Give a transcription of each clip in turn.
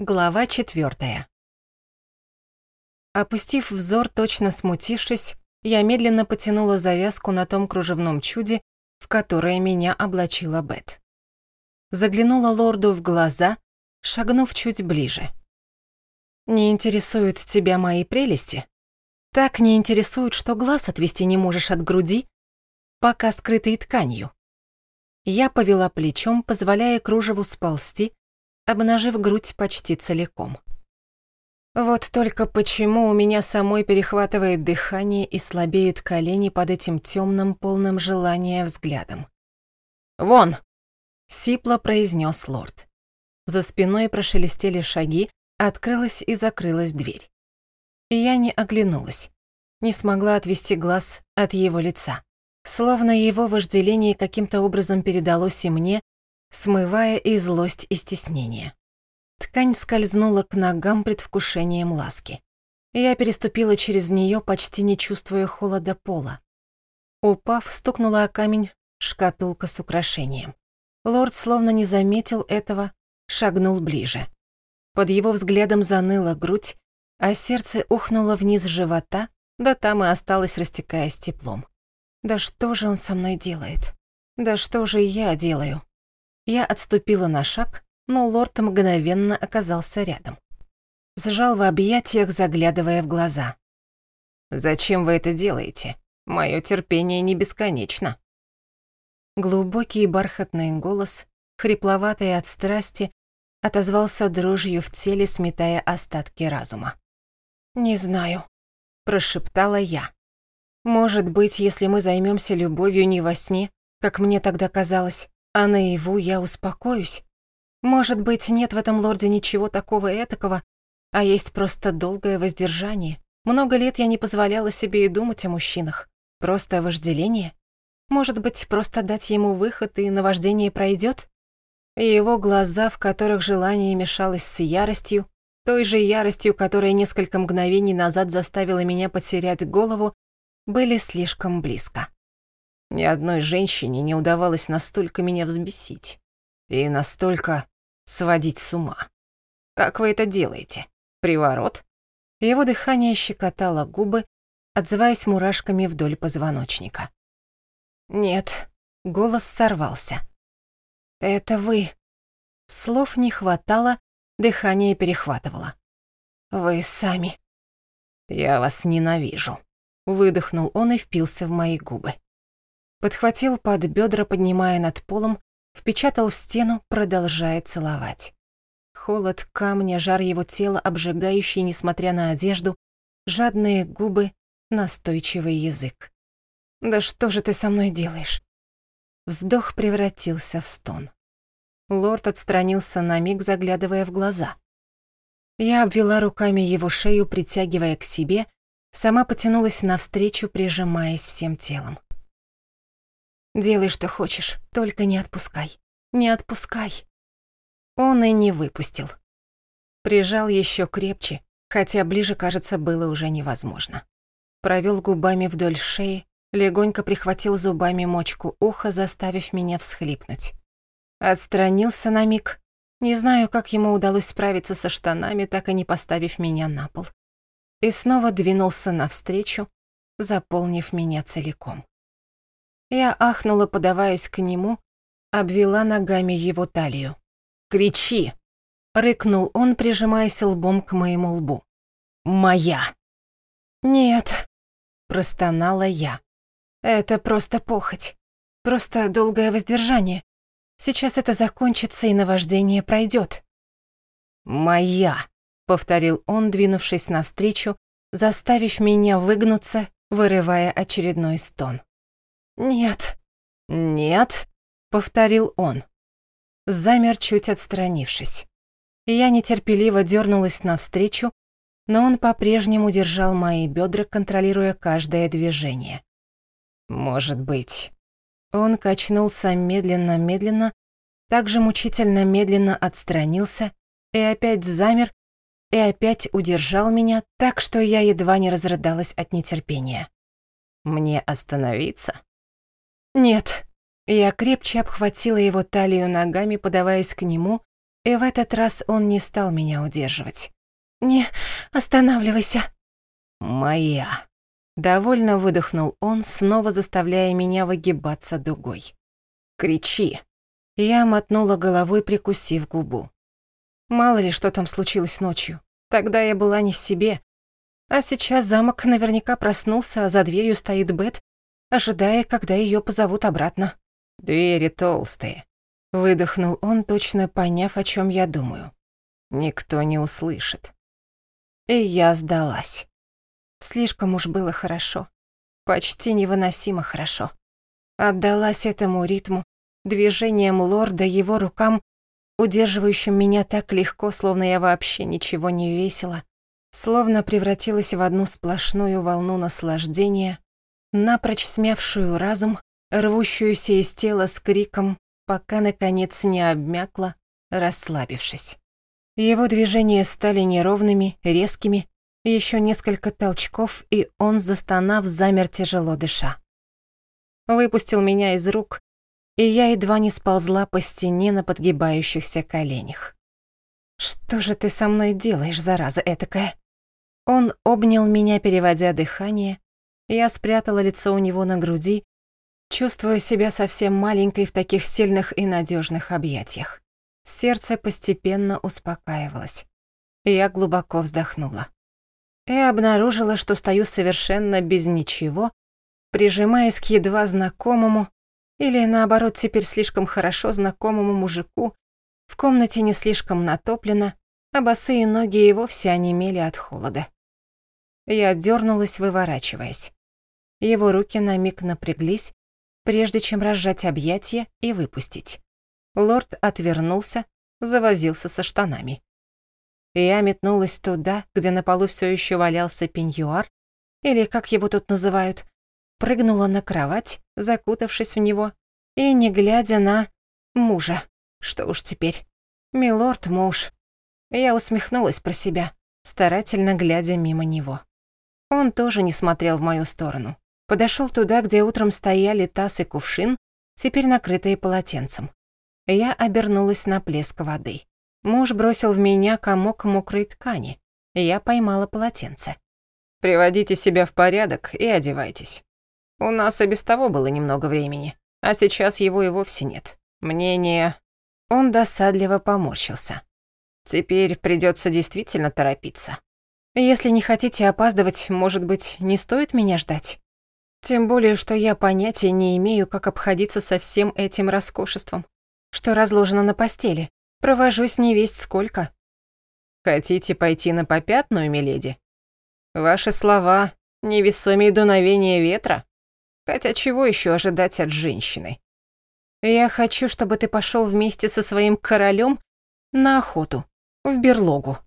Глава четвертая. Опустив взор, точно смутившись, я медленно потянула завязку на том кружевном чуде, в которое меня облачила Бет. Заглянула лорду в глаза, шагнув чуть ближе. «Не интересуют тебя мои прелести? Так не интересуют, что глаз отвести не можешь от груди, пока скрытой тканью». Я повела плечом, позволяя кружеву сползти, обнажив грудь почти целиком. Вот только почему у меня самой перехватывает дыхание и слабеют колени под этим темным, полным желания взглядом. «Вон!» — сипло произнес лорд. За спиной прошелестели шаги, открылась и закрылась дверь. И я не оглянулась, не смогла отвести глаз от его лица. Словно его вожделение каким-то образом передалось и мне, смывая и злость, и стеснение. Ткань скользнула к ногам предвкушением ласки. Я переступила через нее, почти не чувствуя холода пола. Упав, стукнула о камень шкатулка с украшением. Лорд словно не заметил этого, шагнул ближе. Под его взглядом заныла грудь, а сердце ухнуло вниз живота, да там и осталось, растекаясь теплом. Да что же он со мной делает? Да что же я делаю? Я отступила на шаг, но лорд мгновенно оказался рядом. Сжал в объятиях, заглядывая в глаза. «Зачем вы это делаете? Мое терпение не бесконечно». Глубокий бархатный голос, хрипловатый от страсти, отозвался дрожью в теле, сметая остатки разума. «Не знаю», — прошептала я. «Может быть, если мы займемся любовью не во сне, как мне тогда казалось, а наяву я успокоюсь. Может быть, нет в этом лорде ничего такого этакого, а есть просто долгое воздержание. Много лет я не позволяла себе и думать о мужчинах. Просто вожделение. Может быть, просто дать ему выход, и наваждение пройдет? И его глаза, в которых желание мешалось с яростью, той же яростью, которая несколько мгновений назад заставила меня потерять голову, были слишком близко. Ни одной женщине не удавалось настолько меня взбесить и настолько сводить с ума. Как вы это делаете? Приворот? Его дыхание щекотало губы, отзываясь мурашками вдоль позвоночника. «Нет», — голос сорвался. «Это вы». Слов не хватало, дыхание перехватывало. «Вы сами». «Я вас ненавижу», — выдохнул он и впился в мои губы. Подхватил под бедра, поднимая над полом, впечатал в стену, продолжая целовать. Холод камня, жар его тела, обжигающий, несмотря на одежду, жадные губы, настойчивый язык. «Да что же ты со мной делаешь?» Вздох превратился в стон. Лорд отстранился на миг, заглядывая в глаза. Я обвела руками его шею, притягивая к себе, сама потянулась навстречу, прижимаясь всем телом. Делай, что хочешь, только не отпускай. Не отпускай. Он и не выпустил. Прижал еще крепче, хотя ближе, кажется, было уже невозможно. Провел губами вдоль шеи, легонько прихватил зубами мочку уха, заставив меня всхлипнуть. Отстранился на миг. Не знаю, как ему удалось справиться со штанами, так и не поставив меня на пол. И снова двинулся навстречу, заполнив меня целиком. Я ахнула, подаваясь к нему, обвела ногами его талию. «Кричи!» — рыкнул он, прижимаясь лбом к моему лбу. «Моя!» «Нет», — простонала я. «Это просто похоть. Просто долгое воздержание. Сейчас это закончится, и наваждение пройдет. «Моя!» — повторил он, двинувшись навстречу, заставив меня выгнуться, вырывая очередной стон. «Нет». «Нет», — повторил он. Замер, чуть отстранившись. Я нетерпеливо дернулась навстречу, но он по-прежнему держал мои бедра, контролируя каждое движение. «Может быть». Он качнулся медленно-медленно, также мучительно медленно отстранился и опять замер, и опять удержал меня так, что я едва не разрыдалась от нетерпения. «Мне остановиться?» «Нет». Я крепче обхватила его талию ногами, подаваясь к нему, И в этот раз он не стал меня удерживать. «Не останавливайся». «Моя». Довольно выдохнул он, снова заставляя меня выгибаться дугой. «Кричи». Я мотнула головой, прикусив губу. Мало ли, что там случилось ночью. Тогда я была не в себе. А сейчас замок наверняка проснулся, а за дверью стоит Бет, ожидая, когда ее позовут обратно. «Двери толстые», — выдохнул он, точно поняв, о чем я думаю. «Никто не услышит». И я сдалась. Слишком уж было хорошо. Почти невыносимо хорошо. Отдалась этому ритму, движением лорда, его рукам, удерживающим меня так легко, словно я вообще ничего не весила, словно превратилась в одну сплошную волну наслаждения, напрочь смявшую разум, рвущуюся из тела с криком, пока, наконец, не обмякла, расслабившись. Его движения стали неровными, резкими, еще несколько толчков, и он, застонав, замер тяжело дыша. Выпустил меня из рук, и я едва не сползла по стене на подгибающихся коленях. «Что же ты со мной делаешь, зараза этакая?» Он обнял меня, переводя дыхание. Я спрятала лицо у него на груди, чувствуя себя совсем маленькой в таких сильных и надежных объятиях. Сердце постепенно успокаивалось. Я глубоко вздохнула. И обнаружила, что стою совершенно без ничего, прижимаясь к едва знакомому, или наоборот теперь слишком хорошо знакомому мужику, в комнате не слишком натоплено, а босые ноги и вовсе онемели от холода. Я дернулась, выворачиваясь. Его руки на миг напряглись, прежде чем разжать объятия и выпустить. Лорд отвернулся, завозился со штанами. Я метнулась туда, где на полу все еще валялся пеньюар, или как его тут называют, прыгнула на кровать, закутавшись в него, и не глядя на мужа. Что уж теперь. Милорд муж. Я усмехнулась про себя, старательно глядя мимо него. Он тоже не смотрел в мою сторону. Подошел туда, где утром стояли таз и кувшин, теперь накрытые полотенцем. Я обернулась на плеск воды. Муж бросил в меня комок мокрой ткани. Я поймала полотенце. «Приводите себя в порядок и одевайтесь. У нас и без того было немного времени, а сейчас его и вовсе нет. Мнение...» Он досадливо поморщился. «Теперь придется действительно торопиться. Если не хотите опаздывать, может быть, не стоит меня ждать? Тем более, что я понятия не имею, как обходиться со всем этим роскошеством, что разложено на постели. Провожусь не весть сколько». «Хотите пойти на попятную, миледи? Ваши слова — невесомее дуновение ветра?» Хотя чего еще ожидать от женщины? Я хочу, чтобы ты пошел вместе со своим королем на охоту, в берлогу.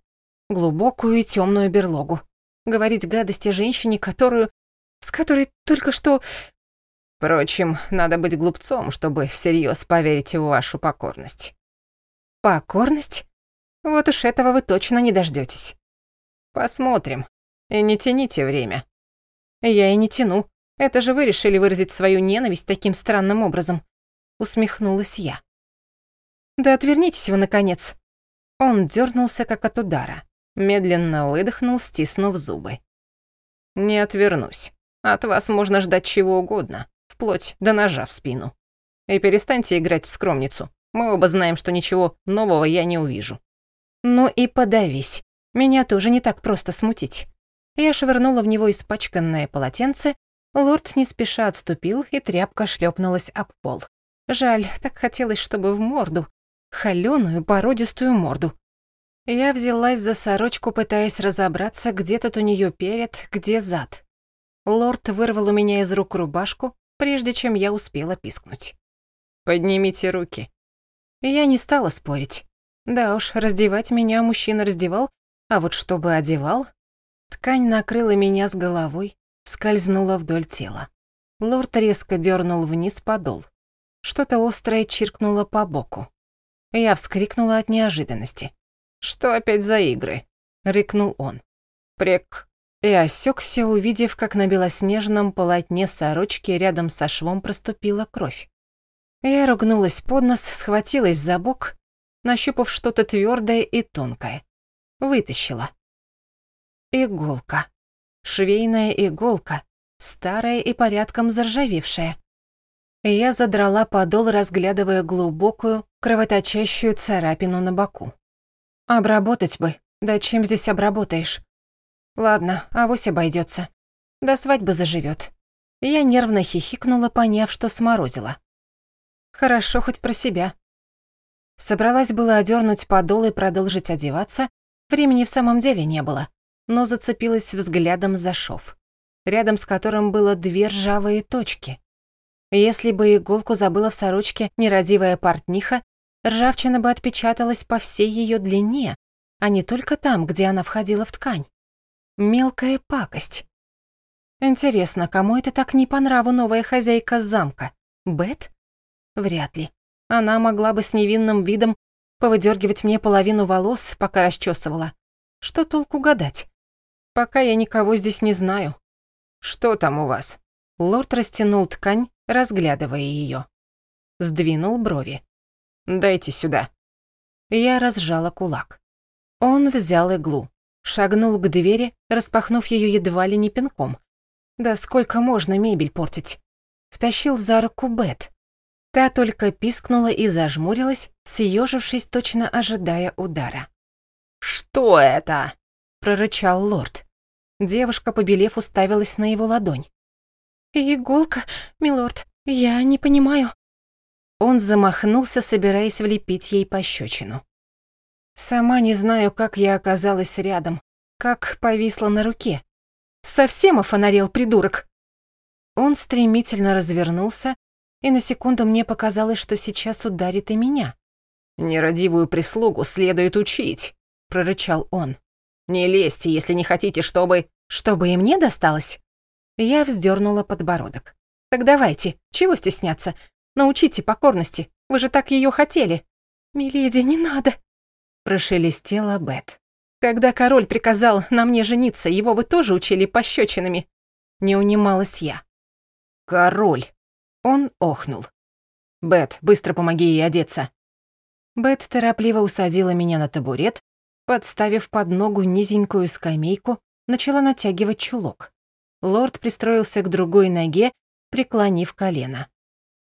Глубокую и темную берлогу. Говорить гадости женщине, которую... с которой только что... Впрочем, надо быть глупцом, чтобы всерьез поверить в вашу покорность. Покорность? Вот уж этого вы точно не дождетесь. Посмотрим. И не тяните время. Я и не тяну. Это же вы решили выразить свою ненависть таким странным образом. Усмехнулась я. Да отвернитесь вы, наконец. Он дернулся, как от удара. Медленно выдохнул, стиснув зубы. Не отвернусь. От вас можно ждать чего угодно, вплоть до ножа в спину. И перестаньте играть в скромницу. Мы оба знаем, что ничего нового я не увижу. Ну и подавись. Меня тоже не так просто смутить. Я швырнула в него испачканное полотенце Лорд не спеша отступил, и тряпка шлепнулась об пол. Жаль, так хотелось, чтобы в морду. Холёную, породистую морду. Я взялась за сорочку, пытаясь разобраться, где тут у неё перед, где зад. Лорд вырвал у меня из рук рубашку, прежде чем я успела пискнуть. «Поднимите руки». Я не стала спорить. Да уж, раздевать меня мужчина раздевал, а вот чтобы одевал... Ткань накрыла меня с головой, скользнула вдоль тела. Лорд резко дернул вниз подол. Что-то острое чиркнуло по боку. Я вскрикнула от неожиданности. «Что опять за игры?» — рыкнул он. «Прек...» И осекся, увидев, как на белоснежном полотне сорочки рядом со швом проступила кровь. Я ругнулась под нос, схватилась за бок нащупав что-то твердое и тонкое. Вытащила. Иголка. Швейная иголка, старая и порядком заржавевшая. Я задрала подол, разглядывая глубокую, кровоточащую царапину на боку. Обработать бы. Да чем здесь обработаешь? Ладно, авось обойдется. До свадьбы заживет. Я нервно хихикнула, поняв, что сморозила. Хорошо хоть про себя. Собралась было одернуть подол и продолжить одеваться, времени в самом деле не было, но зацепилась взглядом за шов, рядом с которым было две ржавые точки. Если бы иголку забыла в сорочке нерадивая портниха, ржавчина бы отпечаталась по всей ее длине, а не только там, где она входила в ткань. Мелкая пакость. Интересно, кому это так не по нраву новая хозяйка замка? Бет? Вряд ли. Она могла бы с невинным видом повыдергивать мне половину волос, пока расчесывала. Что толку гадать? Пока я никого здесь не знаю. Что там у вас? Лорд растянул ткань, разглядывая ее. Сдвинул брови. «Дайте сюда». Я разжала кулак. Он взял иглу, шагнул к двери, распахнув ее едва ли не пинком. Да сколько можно мебель портить? Втащил за руку Бет. Та только пискнула и зажмурилась, съежившись, точно ожидая удара. «Что это?» — прорычал лорд. Девушка, побелев, уставилась на его ладонь. «Иголка, милорд, я не понимаю». Он замахнулся, собираясь влепить ей пощечину. Сама не знаю, как я оказалась рядом, как повисла на руке. Совсем офонарел придурок. Он стремительно развернулся, и на секунду мне показалось, что сейчас ударит и меня. «Нерадивую прислугу следует учить», — прорычал он. «Не лезьте, если не хотите, чтобы...» «Чтобы и мне досталось?» Я вздернула подбородок. «Так давайте, чего стесняться? Научите покорности, вы же так ее хотели». «Миледи, не надо», Прошелестела Бет. «Когда король приказал на мне жениться, его вы тоже учили пощечинами?» Не унималась я. «Король!» Он охнул. «Бет, быстро помоги ей одеться». Бет торопливо усадила меня на табурет, подставив под ногу низенькую скамейку, начала натягивать чулок. Лорд пристроился к другой ноге, преклонив колено.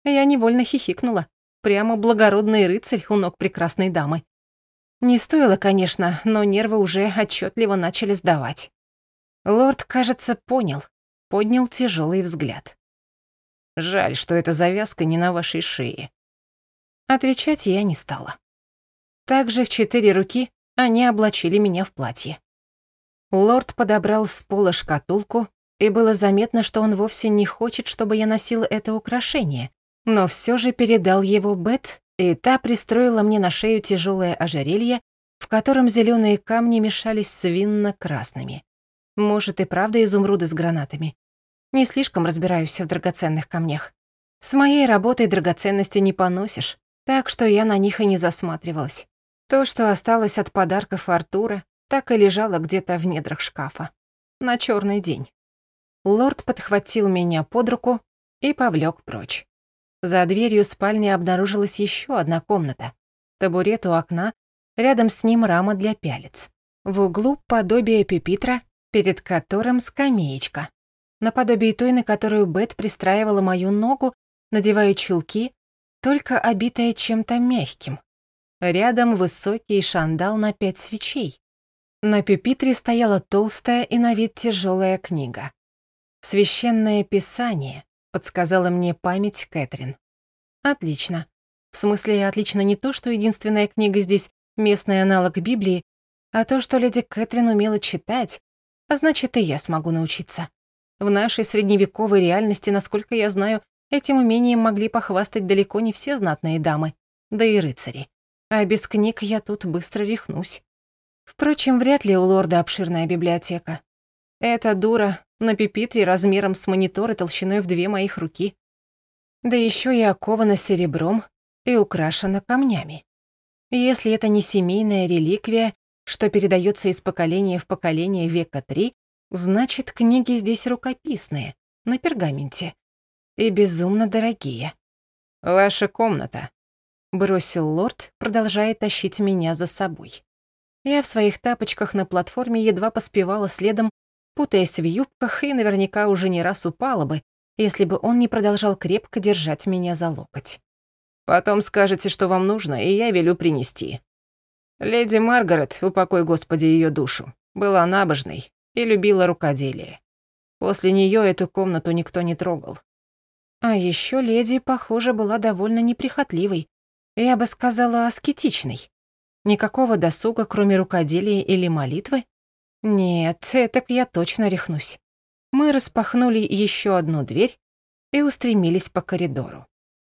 Я невольно хихикнула. Прямо благородный рыцарь у ног прекрасной дамы. Не стоило, конечно, но нервы уже отчетливо начали сдавать. Лорд, кажется, понял, поднял тяжелый взгляд. Жаль, что эта завязка не на вашей шее. Отвечать я не стала. Также в четыре руки они облачили меня в платье. Лорд подобрал с пола шкатулку, и было заметно, что он вовсе не хочет, чтобы я носила это украшение, но все же передал его Бет и та пристроила мне на шею тяжелое ожерелье, в котором зеленые камни мешались с винно-красными. Может, и правда изумруды с гранатами. Не слишком разбираюсь в драгоценных камнях. С моей работой драгоценности не поносишь, так что я на них и не засматривалась. То, что осталось от подарков Артура, так и лежало где-то в недрах шкафа. На черный день. Лорд подхватил меня под руку и повлек прочь. За дверью спальни обнаружилась еще одна комната. Табурет у окна, рядом с ним рама для пялец. В углу подобие пепитра, перед которым скамеечка. Наподобие той, на которую Бет пристраивала мою ногу, надевая чулки, только обитая чем-то мягким. Рядом высокий шандал на пять свечей. На пепитре стояла толстая и на вид тяжелая книга. Священное писание, подсказала мне память Кэтрин. Отлично. В смысле, отлично не то, что единственная книга здесь — местный аналог Библии, а то, что леди Кэтрин умела читать, а значит, и я смогу научиться. В нашей средневековой реальности, насколько я знаю, этим умением могли похвастать далеко не все знатные дамы, да и рыцари. А без книг я тут быстро рехнусь. Впрочем, вряд ли у лорда обширная библиотека. Эта дура на пипитре размером с монитор и толщиной в две моих руки. Да еще и окована серебром и украшена камнями. Если это не семейная реликвия, что передается из поколения в поколение века три, значит, книги здесь рукописные, на пергаменте. И безумно дорогие. «Ваша комната», бросил лорд, продолжая тащить меня за собой. Я в своих тапочках на платформе едва поспевала следом, путаясь в юбках и наверняка уже не раз упала бы, если бы он не продолжал крепко держать меня за локоть. «Потом скажете, что вам нужно, и я велю принести». Леди Маргарет, упокой Господи ее душу, была набожной и любила рукоделие. После нее эту комнату никто не трогал. А еще леди, похоже, была довольно неприхотливой, я бы сказала, аскетичной. Никакого досуга, кроме рукоделия или молитвы? Нет, так я точно рехнусь. Мы распахнули еще одну дверь и устремились по коридору.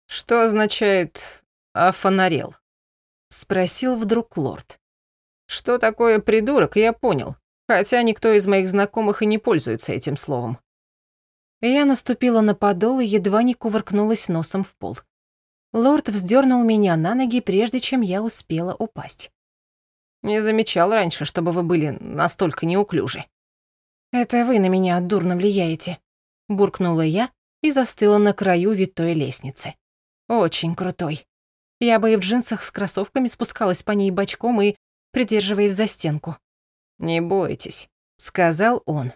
«Что означает «афонарел»?» — спросил вдруг лорд. «Что такое придурок, я понял, хотя никто из моих знакомых и не пользуется этим словом». Я наступила на подол и едва не кувыркнулась носом в пол. Лорд вздернул меня на ноги, прежде чем я успела упасть. «Не замечал раньше, чтобы вы были настолько неуклюжи». «Это вы на меня дурно влияете», — буркнула я и застыла на краю витой лестницы. «Очень крутой. Я бы и в джинсах с кроссовками спускалась по ней бочком и придерживаясь за стенку». «Не бойтесь», — сказал он.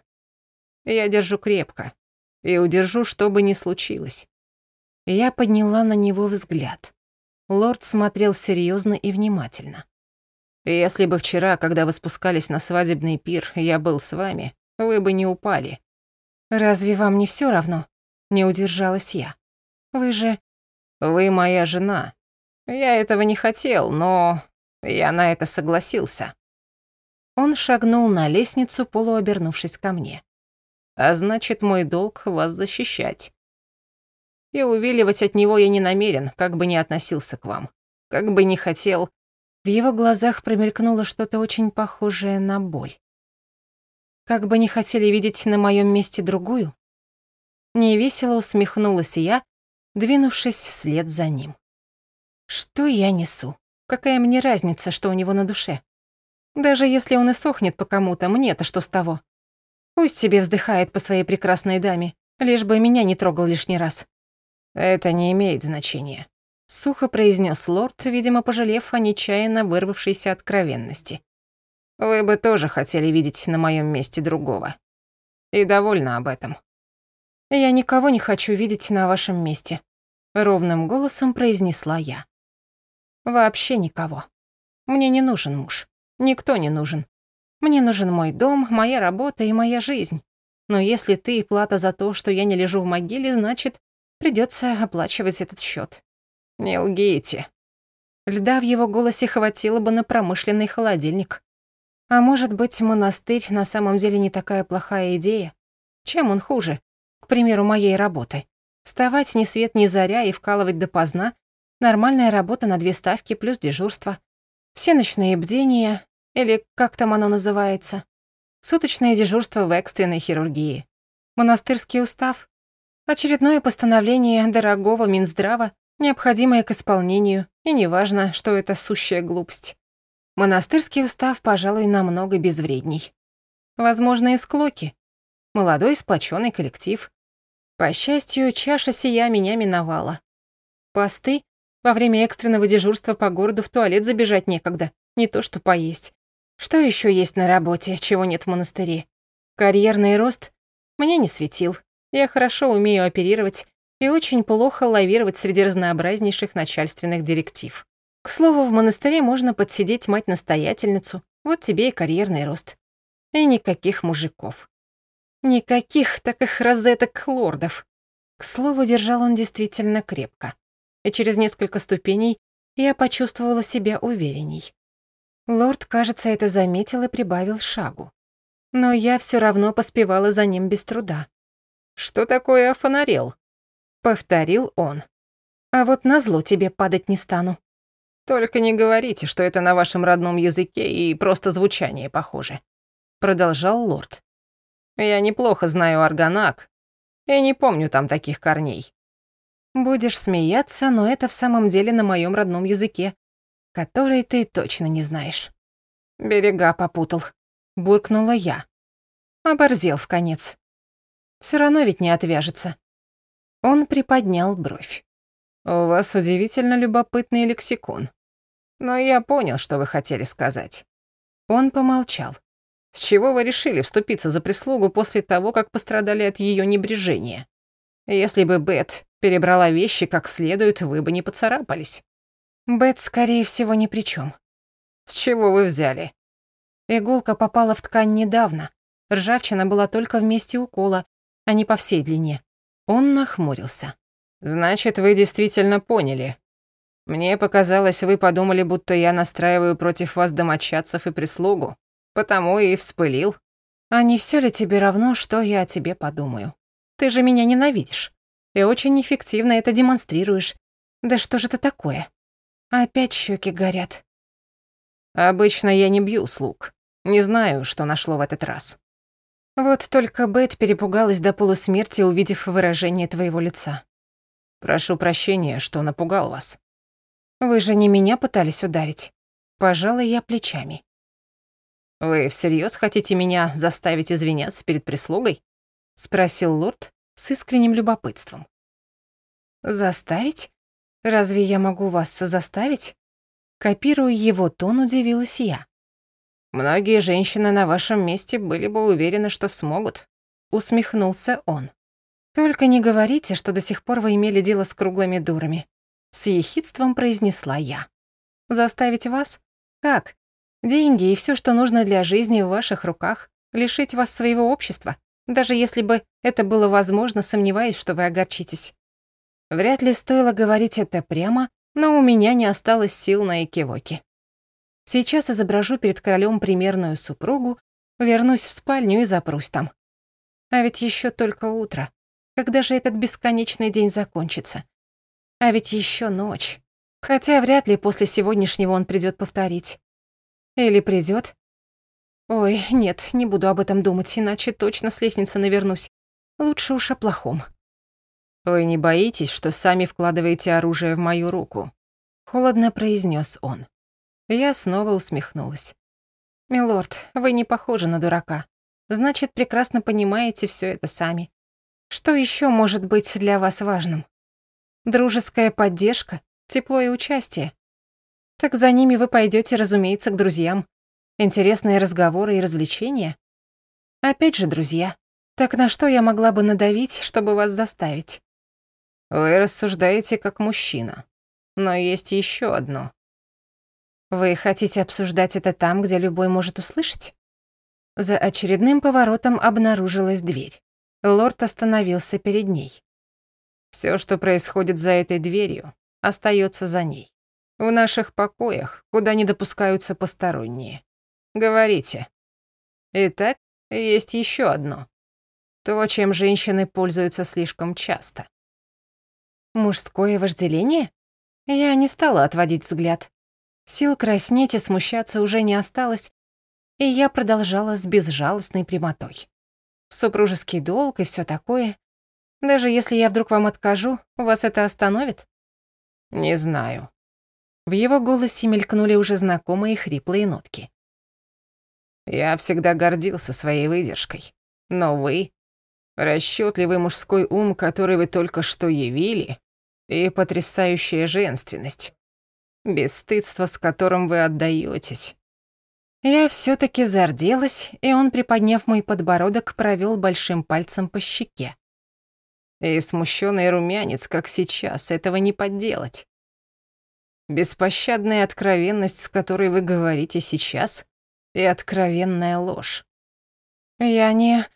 «Я держу крепко и удержу, что бы ни случилось. Я подняла на него взгляд. Лорд смотрел серьезно и внимательно. «Если бы вчера, когда вы спускались на свадебный пир, я был с вами, вы бы не упали». «Разве вам не все равно?» Не удержалась я. «Вы же...» «Вы моя жена. Я этого не хотел, но я на это согласился». Он шагнул на лестницу, полуобернувшись ко мне. «А значит, мой долг вас защищать и увиливать от него я не намерен, как бы ни относился к вам, как бы ни хотел. В его глазах промелькнуло что-то очень похожее на боль. Как бы не хотели видеть на моем месте другую? Невесело усмехнулась я, двинувшись вслед за ним. Что я несу? Какая мне разница, что у него на душе? Даже если он и сохнет по кому-то, мне-то что с того? Пусть себе вздыхает по своей прекрасной даме, лишь бы меня не трогал лишний раз. «Это не имеет значения», — сухо произнес лорд, видимо, пожалев о нечаянно вырвавшейся откровенности. «Вы бы тоже хотели видеть на моем месте другого. И довольна об этом». «Я никого не хочу видеть на вашем месте», — ровным голосом произнесла я. «Вообще никого. Мне не нужен муж. Никто не нужен. Мне нужен мой дом, моя работа и моя жизнь. Но если ты плата за то, что я не лежу в могиле, значит, Придется оплачивать этот счет. Не лгите. Льда в его голосе хватило бы на промышленный холодильник. А может быть, монастырь на самом деле не такая плохая идея? Чем он хуже? К примеру, моей работы. Вставать ни свет ни заря и вкалывать допоздна. Нормальная работа на две ставки плюс дежурство. Все ночные бдения, или как там оно называется. Суточное дежурство в экстренной хирургии. Монастырский устав, Очередное постановление дорогого Минздрава, необходимое к исполнению, и неважно, что это сущая глупость. Монастырский устав, пожалуй, намного безвредней. Возможно, и склоки. Молодой сплоченный коллектив. По счастью, чаша сия меня миновала. Посты? Во время экстренного дежурства по городу в туалет забежать некогда, не то что поесть. Что еще есть на работе, чего нет в монастыре? Карьерный рост мне не светил. Я хорошо умею оперировать и очень плохо лавировать среди разнообразнейших начальственных директив. К слову, в монастыре можно подсидеть мать-настоятельницу, вот тебе и карьерный рост. И никаких мужиков. Никаких так их розеток лордов. К слову, держал он действительно крепко. И через несколько ступеней я почувствовала себя уверенней. Лорд, кажется, это заметил и прибавил шагу. Но я все равно поспевала за ним без труда. «Что такое офонарел?» — повторил он. «А вот назло тебе падать не стану». «Только не говорите, что это на вашем родном языке и просто звучание похоже», — продолжал лорд. «Я неплохо знаю аргонак и не помню там таких корней». «Будешь смеяться, но это в самом деле на моем родном языке, который ты точно не знаешь». «Берега попутал», — буркнула я. Оборзел в конец. Все равно ведь не отвяжется. Он приподнял бровь. У вас удивительно любопытный лексикон. Но я понял, что вы хотели сказать. Он помолчал. С чего вы решили вступиться за прислугу после того, как пострадали от ее небрежения? Если бы Бет перебрала вещи как следует, вы бы не поцарапались. Бет, скорее всего, ни при чем. С чего вы взяли? Иголка попала в ткань недавно. Ржавчина была только в месте укола, а не по всей длине. Он нахмурился. «Значит, вы действительно поняли. Мне показалось, вы подумали, будто я настраиваю против вас домочадцев и прислугу. Потому и вспылил. А не все ли тебе равно, что я о тебе подумаю? Ты же меня ненавидишь. И очень эффективно это демонстрируешь. Да что же это такое? Опять щеки горят. Обычно я не бью слуг. Не знаю, что нашло в этот раз. Вот только Бет перепугалась до полусмерти, увидев выражение твоего лица. Прошу прощения, что напугал вас. Вы же не меня пытались ударить. Пожалуй, я плечами. Вы всерьез хотите меня заставить извиняться перед прислугой? Спросил лорд с искренним любопытством. Заставить? Разве я могу вас заставить? Копируя его тон, удивилась я. Многие женщины на вашем месте были бы уверены, что смогут. Усмехнулся он. Только не говорите, что до сих пор вы имели дело с круглыми дурами. С ехидством произнесла я. Заставить вас? Как? Деньги и все, что нужно для жизни в ваших руках. Лишить вас своего общества. Даже если бы это было возможно, сомневаюсь, что вы огорчитесь. Вряд ли стоило говорить это прямо, но у меня не осталось сил на экивоки. Сейчас изображу перед королем примерную супругу, вернусь в спальню и запрусь там. А ведь еще только утро. Когда же этот бесконечный день закончится? А ведь еще ночь. Хотя вряд ли после сегодняшнего он придет повторить. Или придет? Ой, нет, не буду об этом думать, иначе точно с лестницы навернусь. Лучше уж о плохом. Вы не боитесь, что сами вкладываете оружие в мою руку? Холодно произнес он. Я снова усмехнулась. «Милорд, вы не похожи на дурака. Значит, прекрасно понимаете все это сами. Что еще может быть для вас важным? Дружеская поддержка, тепло и участие. Так за ними вы пойдете, разумеется, к друзьям. Интересные разговоры и развлечения. Опять же, друзья. Так на что я могла бы надавить, чтобы вас заставить? Вы рассуждаете как мужчина. Но есть еще одно. Вы хотите обсуждать это там, где любой может услышать? За очередным поворотом обнаружилась дверь. Лорд остановился перед ней. Все, что происходит за этой дверью, остается за ней. В наших покоях, куда не допускаются посторонние. Говорите. Итак, есть еще одно. То, чем женщины пользуются слишком часто. Мужское вожделение? Я не стала отводить взгляд. Сил краснеть и смущаться уже не осталось, и я продолжала с безжалостной прямотой. Супружеский долг и все такое. Даже если я вдруг вам откажу, вас это остановит? Не знаю. В его голосе мелькнули уже знакомые хриплые нотки. Я всегда гордился своей выдержкой. Но вы, расчетливый мужской ум, который вы только что явили, и потрясающая женственность. Бесстыдство, с которым вы отдаетесь. Я все таки зарделась, и он, приподняв мой подбородок, провел большим пальцем по щеке. И смущенный румянец, как сейчас, этого не подделать. Беспощадная откровенность, с которой вы говорите сейчас, и откровенная ложь. Я не...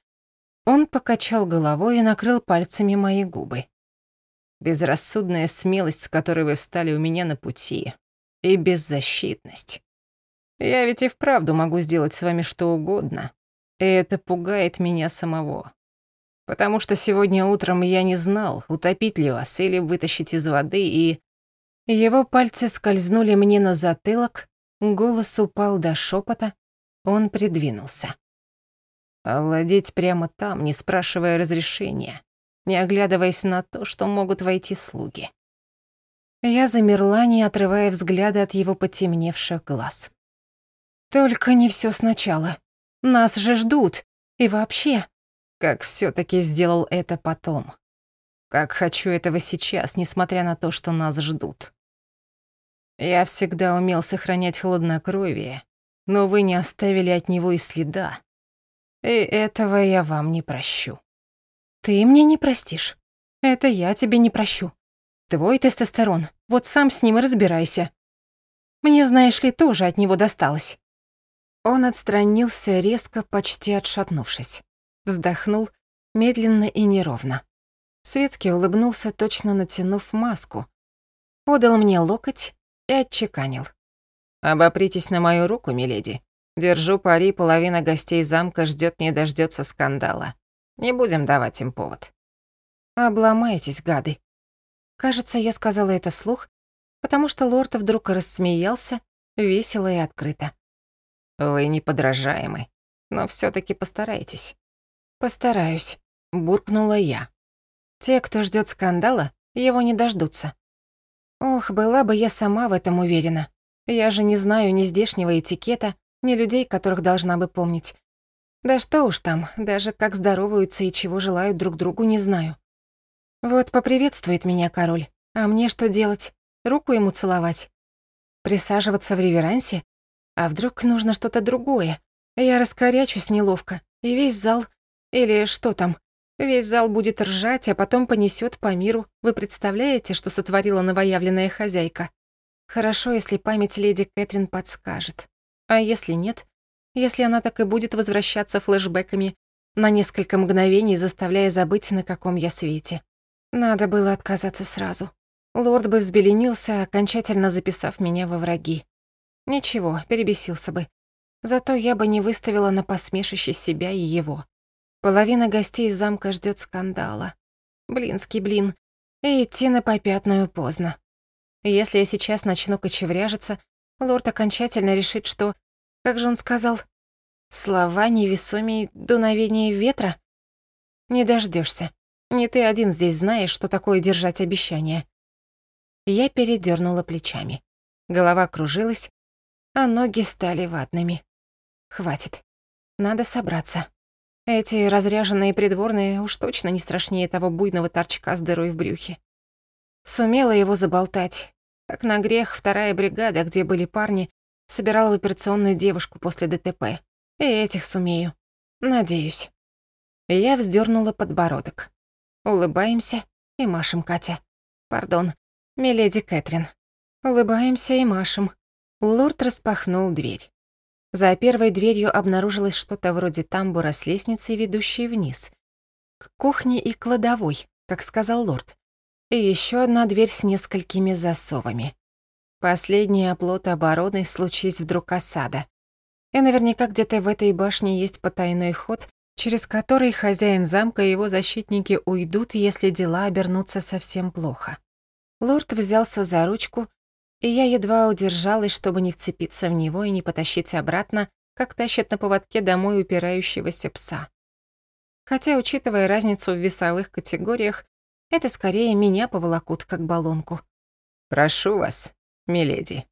Он покачал головой и накрыл пальцами мои губы безрассудная смелость, с которой вы встали у меня на пути, и беззащитность. Я ведь и вправду могу сделать с вами что угодно, и это пугает меня самого. Потому что сегодня утром я не знал, утопить ли вас или вытащить из воды, и... Его пальцы скользнули мне на затылок, голос упал до шепота, он придвинулся. Овладеть прямо там, не спрашивая разрешения не оглядываясь на то, что могут войти слуги. Я замерла, не отрывая взгляда от его потемневших глаз. Только не все сначала. Нас же ждут. И вообще, как все таки сделал это потом. Как хочу этого сейчас, несмотря на то, что нас ждут. Я всегда умел сохранять хладнокровие, но вы не оставили от него и следа. И этого я вам не прощу. Ты мне не простишь. Это я тебе не прощу. Твой тестостерон, вот сам с ним и разбирайся. Мне, знаешь ли, тоже от него досталось. Он отстранился, резко, почти отшатнувшись. Вздохнул, медленно и неровно. Светский улыбнулся, точно натянув маску. Подал мне локоть и отчеканил. «Обопритесь на мою руку, миледи. Держу пари, половина гостей замка ждет не дождется скандала. Не будем давать им повод». «Обломайтесь, гады». Кажется, я сказала это вслух, потому что лорд вдруг рассмеялся, весело и открыто. «Вы неподражаемы, но все таки постарайтесь». «Постараюсь», — буркнула я. Те, кто ждет скандала, его не дождутся. Ох, была бы я сама в этом уверена. Я же не знаю ни здешнего этикета, ни людей, которых должна бы помнить. Да что уж там, даже как здороваются и чего желают друг другу, не знаю. Вот поприветствует меня король, а мне что делать? Руку ему целовать? Присаживаться в реверансе? А вдруг нужно что-то другое? Я раскорячусь неловко, и весь зал... Или что там? Весь зал будет ржать, а потом понесет по миру. Вы представляете, что сотворила новоявленная хозяйка? Хорошо, если память леди Кэтрин подскажет. А если нет? Если она так и будет возвращаться флешбэками на несколько мгновений, заставляя забыть, на каком я свете. Надо было отказаться сразу. Лорд бы взбеленился, окончательно записав меня во враги. Ничего, перебесился бы. Зато я бы не выставила на посмешище себя и его. Половина гостей замка ждет скандала. Блинский блин. И идти на попятную поздно. Если я сейчас начну кочевряжиться, лорд окончательно решит, что... Как же он сказал? Слова невесомей дуновения ветра? Не дождешься. Не ты один здесь знаешь, что такое держать обещания. Я передернула плечами. Голова кружилась, а ноги стали ватными. Хватит. Надо собраться. Эти разряженные придворные уж точно не страшнее того буйного торчка с дырой в брюхе. Сумела его заболтать. Как на грех вторая бригада, где были парни, собирала в операционную девушку после ДТП. И этих сумею. Надеюсь. Я вздернула подбородок. Улыбаемся и машем, Катя. Пардон, миледи Кэтрин. Улыбаемся и машем. Лорд распахнул дверь. За первой дверью обнаружилось что-то вроде тамбура с лестницей, ведущей вниз. К кухне и кладовой, как сказал лорд. И еще одна дверь с несколькими засовами. Последний оплот обороны, случись вдруг осада. И наверняка где-то в этой башне есть потайной ход, через который хозяин замка и его защитники уйдут, если дела обернутся совсем плохо. Лорд взялся за ручку, и я едва удержалась, чтобы не вцепиться в него и не потащить обратно, как тащат на поводке домой упирающегося пса. Хотя, учитывая разницу в весовых категориях, это скорее меня поволокут, как баллонку. «Прошу вас, миледи».